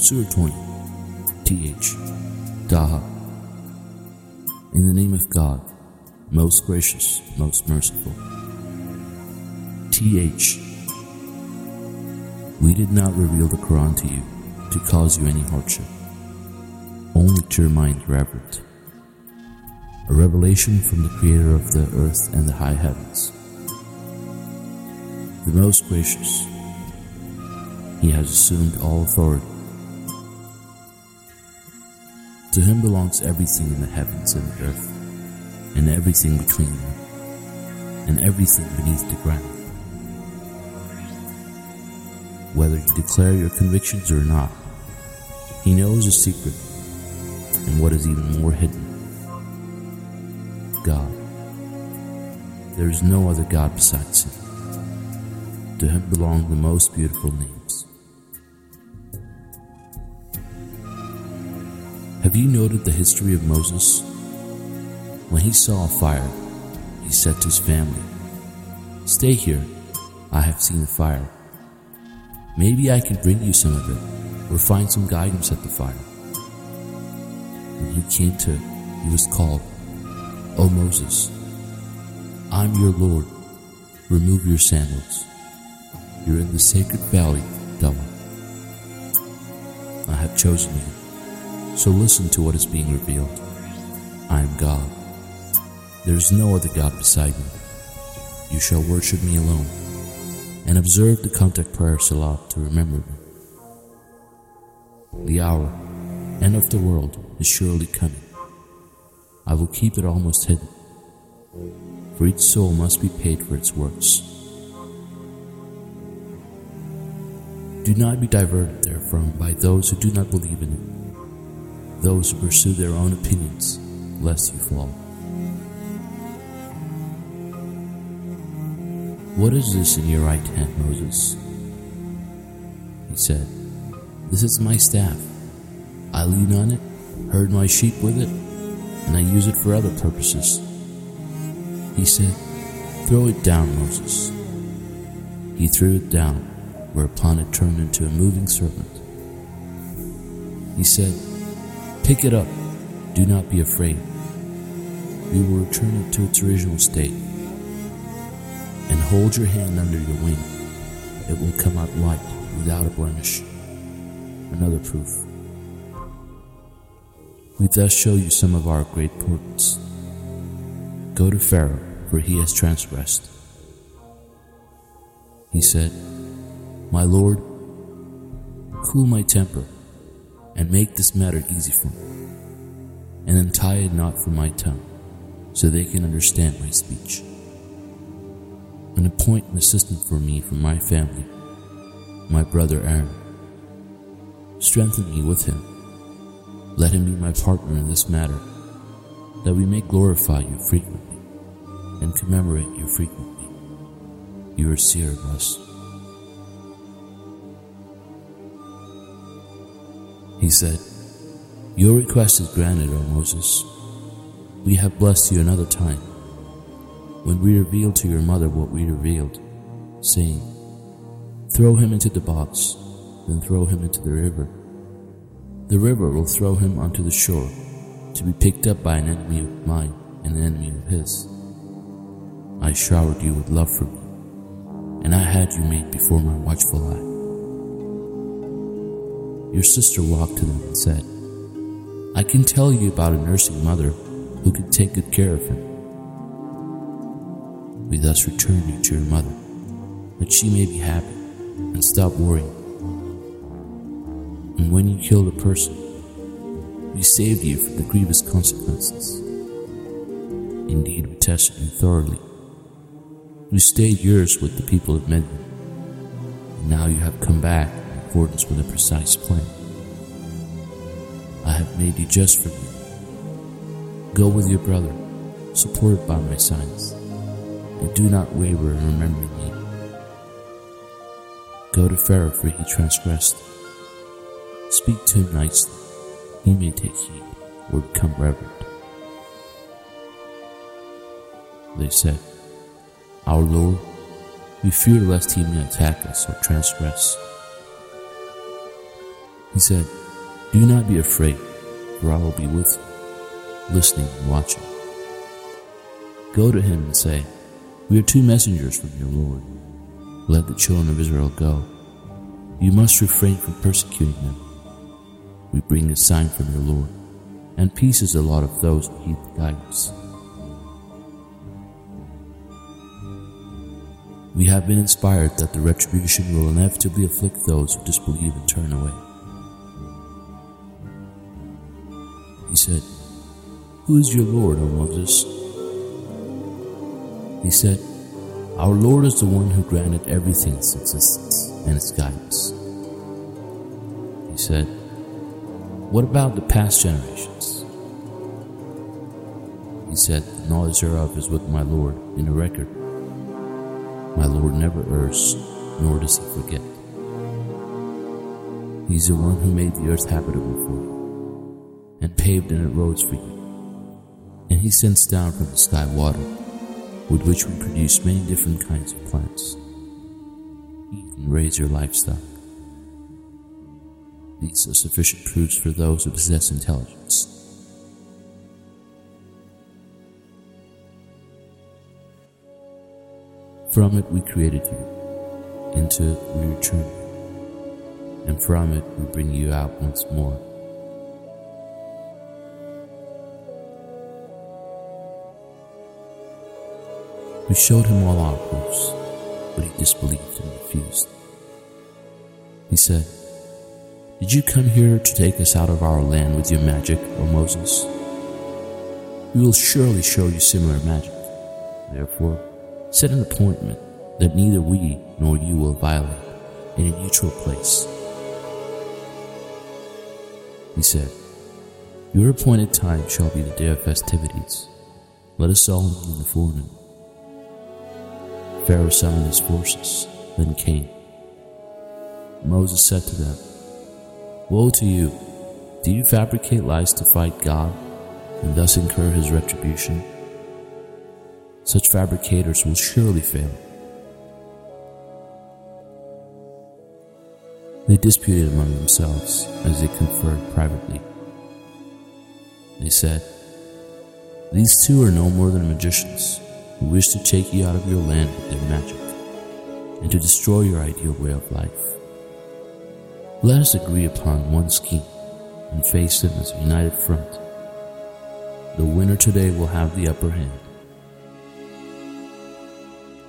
Surah 20 TH Ta-Ha In the name of God, most gracious, most merciful. TH We did not reveal the Quran to you to cause you any hardship, only to remind you reverent. A revelation from the Creator of the earth and the high heavens. The most gracious. He has assumed all authority. To him belongs everything in the heavens and the earth, and everything between them, and everything beneath the ground. Whether you declare your convictions or not, he knows the secret and what is even more hidden. God. There is no other God besides him. To him belong the most beautiful names. Have you noted the history of Moses? When he saw a fire, he said to his family, Stay here, I have seen a fire. Maybe I can bring you some of it, or find some guidance at the fire. When he came to he was called, O Moses, I'm your Lord, remove your sandals. You're in the sacred valley, Tuwaa. I have chosen you, so listen to what is being revealed. I am God. There is no other God beside me. You shall worship me alone, and observe the contact prayer salat to remember me. The hour, end of the world, is surely coming. I will keep it almost hidden, for each soul must be paid for its works. Do not be diverted therefrom by those who do not believe in it, those who pursue their own opinions, lest you fall. What is this in your right hand, Moses? He said, This is my staff. I lean on it, herd my sheep with it, and I use it for other purposes. He said, Throw it down, Moses. He threw it down, whereupon it turned into a moving serpent. He said, Pick it up, do not be afraid. We will return it to its original state. And hold your hand under your wing. It will come out white, without a blemish. Another proof. We thus show you some of our great portents. Go to Pharaoh, for he has transgressed. He said, My Lord, cool my temper, and make this matter easy for me, and untie a knot from my tongue, so they can understand my speech. And appoint an assistant for me from my family, my brother Aaron. Strengthen me with him let him be my partner in this matter, that we may glorify you frequently and commemorate you frequently. You are seer of us. He said, Your request is granted, O Moses. We have blessed you another time, when we revealed to your mother what we revealed, saying, Throw him into the box, then throw him into the river the river will throw him onto the shore, to be picked up by an enemy of mine and an enemy of his. I showered you with love for me, and I had you made before my watchful eye. Your sister walked to them and said, I can tell you about a nursing mother who can take good care of him. We thus return you to your mother, that she may be happy and stop worrying and when you killed a person, we saved you from the grievous consequences. Indeed, we tested you thoroughly. You stayed years with the people of Midian, and now you have come back accordance with a precise plan. I have made you just for me. Go with your brother, supported by my signs, and do not waver in remembering me. Go to Pharaoh, for he transgressed Speak to him nicely. He may take heed or become reverent. They said, Our Lord, we fear lest he may attack us or transgress. He said, Do not be afraid, for I will be with you, listening and watching. Go to him and say, We are two messengers from your Lord. Let the children of Israel go. You must refrain from persecuting them. We bring a sign from your Lord, and peace is the lot of those who heed the guidance. We have been inspired that the retribution will inevitably afflict those who disbelieve and turn away. Said, Who is your Lord, O Moses? He said, Our Lord is the one who granted everything its existence and its guidance. He said, What about the past generations? He said, The knowledge thereof is with my Lord in a record my Lord never errs, nor does he forget. He is the one who made the earth habitable for you, and paved in it roads for you. And he sends down from the sky water, with which we produce many different kinds of plants. Eat and raise your livestock. These are sufficient proofs for those who possess intelligence. From it we created you, into it we return you, and from it we bring you out once more. We showed him all our proofs, but he disbelieved and refused. He said, Did you come here to take us out of our land with your magic, O Moses? We will surely show you similar magic. Therefore, Set an appointment that neither we nor you will violate in a neutral place. He said, Your appointed time shall be the day of festivities. Let us all meet in the forenoon. Pharaoh summoned his forces, then came. Moses said to them, Woe to you! Do you fabricate lies to fight God and thus incur his retribution? Such fabricators will surely fail. They disputed among themselves as they conferred privately. They said, These two are no more than magicians who wish to take you out of your land with their magic and to destroy your ideal way of life. Let us agree upon one scheme and face them as a united front. The winner today will have the upper hand.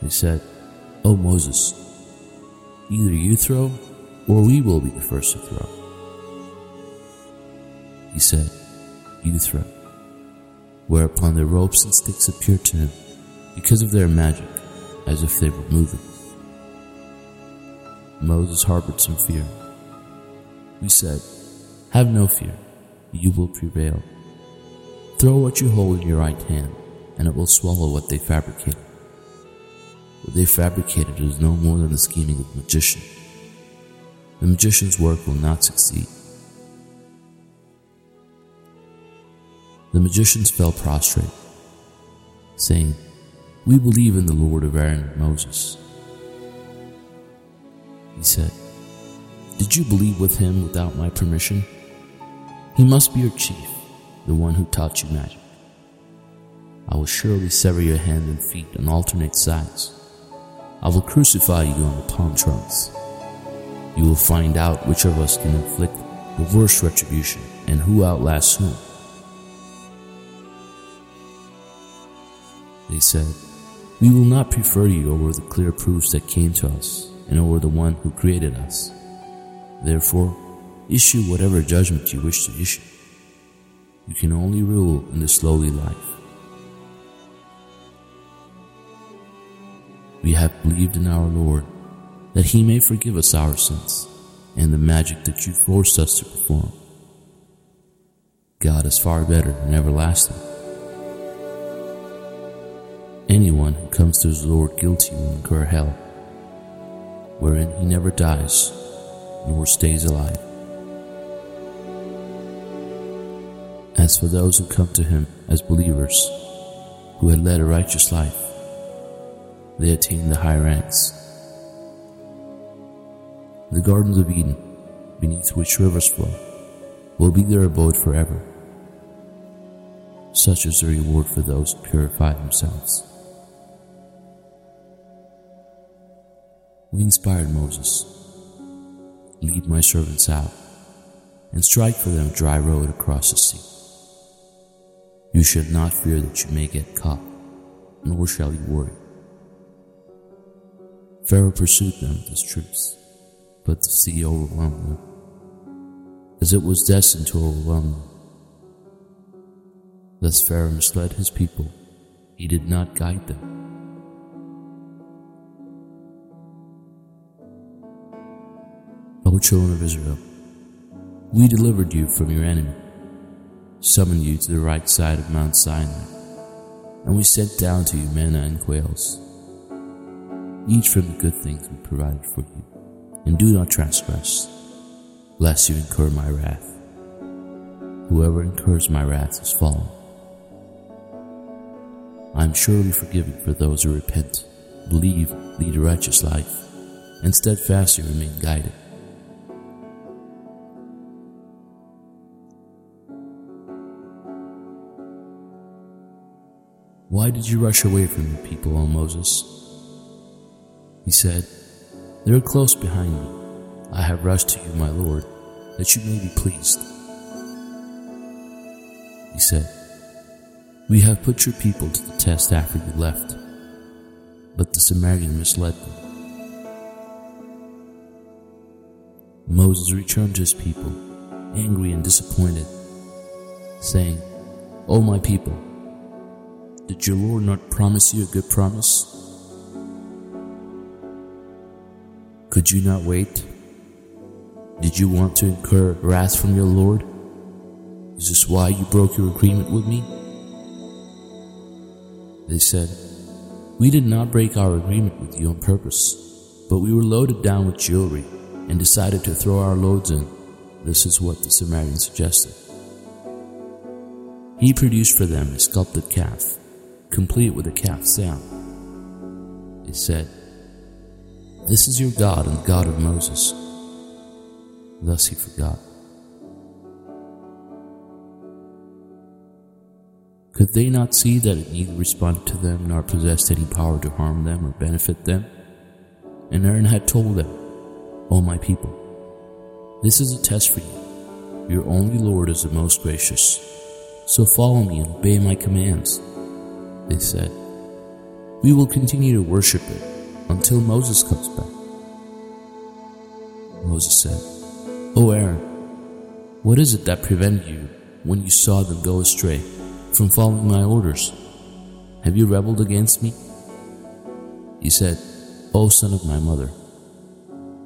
They said, O Moses, either you throw, or we will be the first to throw. He said, You throw. Whereupon the ropes and sticks appeared to him, because of their magic, as if they were moving. Moses harbored some fear. We said, Have no fear, you will prevail. Throw what you hold in your right hand, and it will swallow what they fabricated. What they fabricated is no more than the scheming of a magician. The magician's work will not succeed. The magicians fell prostrate, saying, We believe in the Lord of Aaron and Moses. He said, Did you believe with him without my permission? He must be your chief, the one who taught you magic. I will surely sever your hand and feet on alternate sides I will crucify you on the palm trunks. You will find out which of us can inflict the worst retribution and who outlasts whom. They said, We will not prefer you over the clear proofs that came to us and over the one who created us. Therefore, issue whatever judgment you wish to issue. You can only rule in this lowly life. we have believed in our Lord, that he may forgive us our sins and the magic that you forced us to perform. God is far better and everlasting. Anyone who comes to his Lord guilty will incur hell, wherein he never dies nor stays alive. As for those who come to him as believers, who had led a righteous life, they attained the high ranks. The gardens of Eden, beneath which rivers flow, will be their abode forever. Such is the reward for those who purify themselves. We inspired Moses Lead my servants out, and strike for them a dry road across the sea. You should not fear that you may get caught, nor shall you worry. Pharaoh pursued them with his troops, but the sea overwhelmed them, as it was destined to overwhelm them. Thus Pharaoh misled his people, he did not guide them. Children of Israel, we delivered you from your enemy, summoned you to the right side of Mount Sinai, and we sent down to you manna and quails, eat from the good things we provided for you, and do not transgress, lest you incur my wrath. Whoever incurs my wrath is fallen. I am surely forgiving for those who repent, believe, lead a righteous life, and steadfastly remain guided. Why did you rush away from the people, O Moses? He said, They are close behind me. I have rushed to you, my Lord, that you may be pleased. He said, We have put your people to the test after you left, but the Samaritan misled them. Moses returned to his people, angry and disappointed, saying, O my people, did your Lord not promise you a good promise? Could you not wait? Did you want to incur wrath from your Lord? Is this why you broke your agreement with me? They said, We did not break our agreement with you on purpose, but we were loaded down with jewelry and decided to throw our loads in. This is what the Samaritan suggested. He produced for them a sculpted calf complete with a calf sound. He said, This is your God and the God of Moses. Thus he forgot. Could they not see that it neither responded to them nor possessed any power to harm them or benefit them? And Aaron had told them, O my people, this is a test for you. Your only Lord is the most gracious. So follow me and obey my commands they said. We will continue to worship it until Moses comes back. Moses said, O Aaron, what is it that prevented you, when you saw them go astray, from following my orders? Have you rebelled against me? He said, O son of my mother,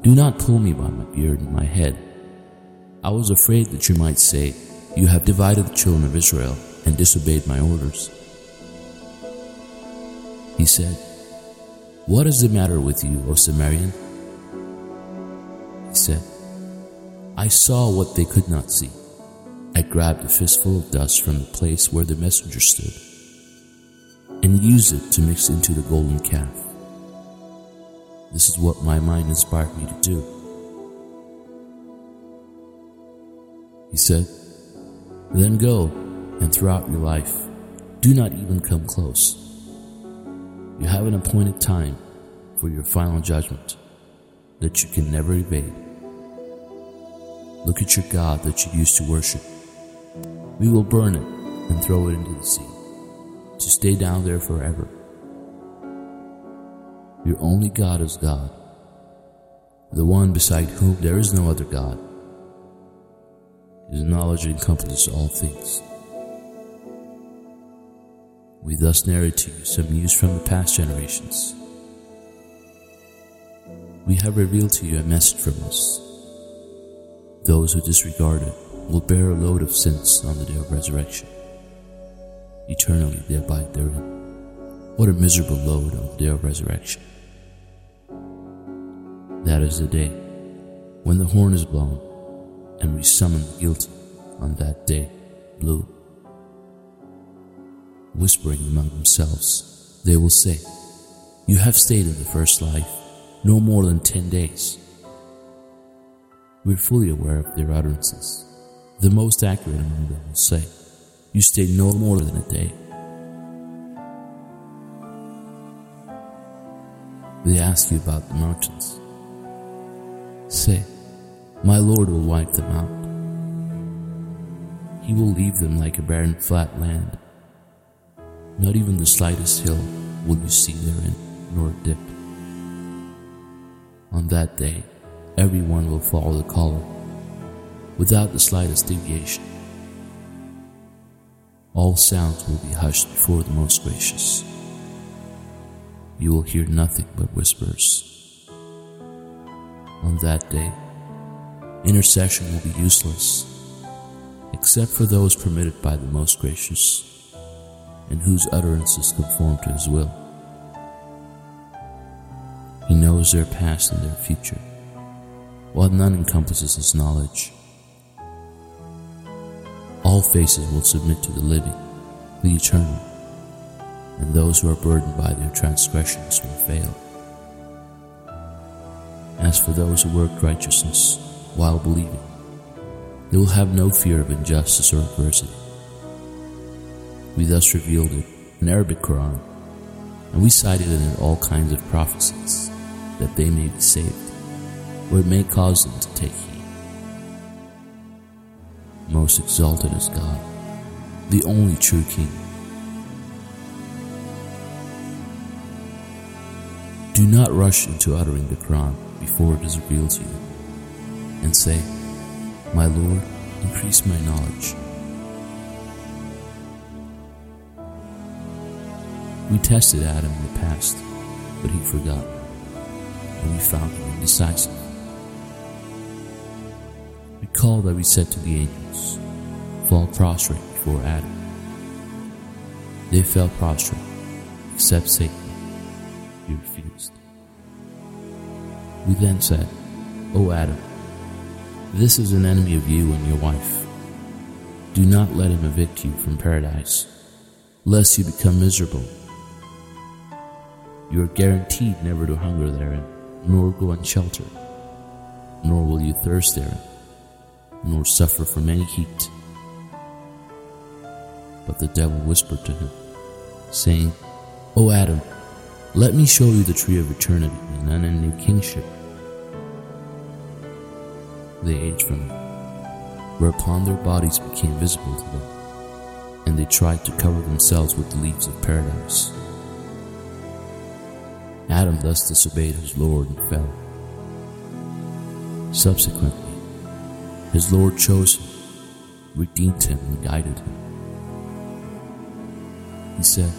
do not pull me by my beard and my head. I was afraid that you might say, You have divided the children of Israel and disobeyed my orders. He said, What is the matter with you, O Samaritan? He said, I saw what they could not see. I grabbed a fistful of dust from the place where the messenger stood and used it to mix into the golden calf. This is what my mind inspired me to do. He said, Then go, and throughout your life, do not even come close. You have an appointed time for your final judgment that you can never evade. Look at your God that you used to worship. We will burn it and throw it into the sea to stay down there forever. Your only God is God, the one beside whom there is no other God. His knowledge encompasses all things. We thus narrate to you some news from the past generations. We have revealed to you a message from us. Those who disregard it will bear a load of sins on the day of resurrection. Eternally they abide therein. What a miserable load on the day of resurrection. That is the day when the horn is blown and we summon the guilty on that day, blue whispering among themselves. They will say, You have stayed in the first life no more than ten days. We're fully aware of their utterances. The most accurate among them will say, You stayed no more than a day. They ask you about the mountains. Say, My Lord will wipe them out. He will leave them like a barren flat land. Not even the slightest hill will you see therein, nor dip. On that day, everyone will follow the caller, without the slightest deviation. All sounds will be hushed before the Most Gracious. You will hear nothing but whispers. On that day, intercession will be useless except for those permitted by the Most Gracious, and whose utterances conform to His will. He knows their past and their future, while none encompasses His knowledge. All faces will submit to the living, the eternal, and those who are burdened by their transgressions will fail. As for those who work righteousness while believing, they will have no fear of injustice or adversity. We thus revealed it in Arabic Quran, and we cited in it in all kinds of prophecies, that they may be saved, or it may cause them to take heed. Most exalted is God, the only true King. Do not rush into uttering the Quran before it is revealed to you, and say, my Lord, increase my knowledge. We tested Adam in the past, but he forgot, and we found him indecisive. Recall that we said to the angels, Fall prostrate before Adam. They fell prostrate, except Satan. He refused. We then said, O Adam, this is an enemy of you and your wife. Do not let him evict you from paradise, lest you become miserable. You are guaranteed never to hunger therein, nor go unsheltered, nor will you thirst therein, nor suffer from any heat. But the devil whispered to him, saying, O Adam, let me show you the tree of eternity and unending kingship they ate from it, whereupon their bodies became visible to them, and they tried to cover themselves with the leaves of paradise. Adam thus disobeyed his Lord and fell. Subsequently, his Lord chose him, redeemed him, and guided him. He said,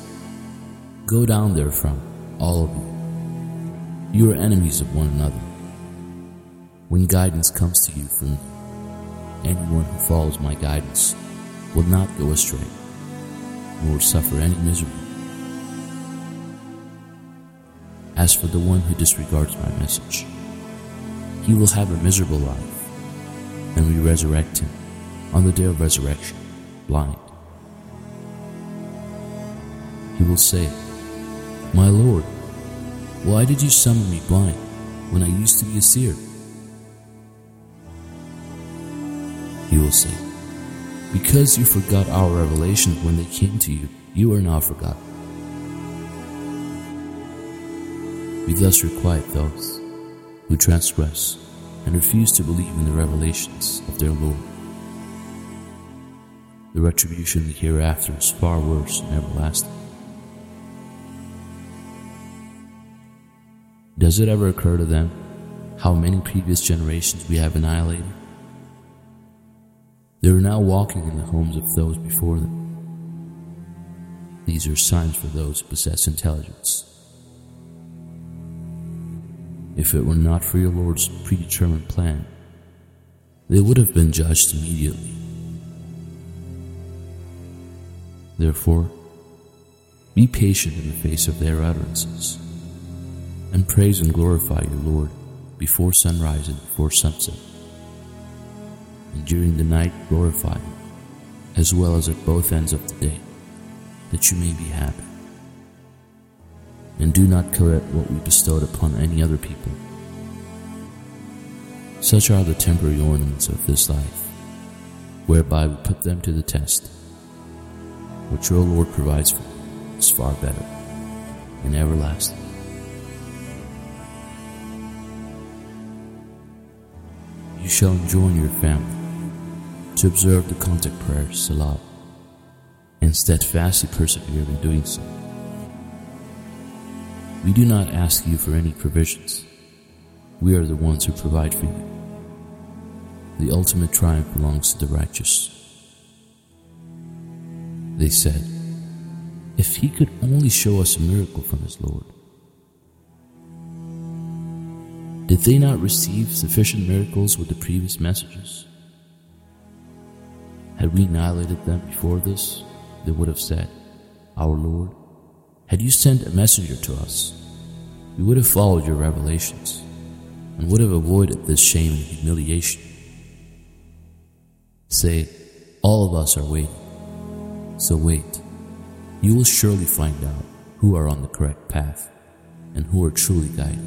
Go down therefrom, all of you. You are enemies of one another when guidance comes to you from. Anyone who follows my guidance will not go astray, nor suffer any misery. As for the one who disregards my message, he will have a miserable life, and we resurrect him on the day of resurrection, blind. He will say, My Lord, why did you summon me blind when I used to be a seer? he will say. Because you forgot our revelations when they came to you, you are now forgotten. We thus requite those who transgress and refuse to believe in the revelations of their Lord. The retribution hereafter is far worse and everlasting. Does it ever occur to them how many previous generations we have annihilated? They are now walking in the homes of those before them. These are signs for those who possess intelligence. If it were not for your Lord's predetermined plan, they would have been judged immediately. Therefore, be patient in the face of their utterances, and praise and glorify your Lord before sunrise and before sunset and during the night glorify Him, as well as at both ends of the day, that you may be happy. And do not covet what we bestowed upon any other people. Such are the temporary ornaments of this life, whereby we put them to the test. What your Lord provides for is far better and everlasting. You shall enjoin your family to observe the contact prayers, Salah, and steadfastly persevere in doing so. We do not ask you for any provisions. We are the ones who provide for you. The ultimate triumph belongs to the righteous. They said, If he could only show us a miracle from his Lord. Did they not receive sufficient miracles with the previous messages? Had we annihilated them before this, they would have said, Our Lord, had you sent a messenger to us, we would have followed your revelations and would have avoided this shame and humiliation. Say, all of us are waiting. So wait. You will surely find out who are on the correct path and who are truly guided.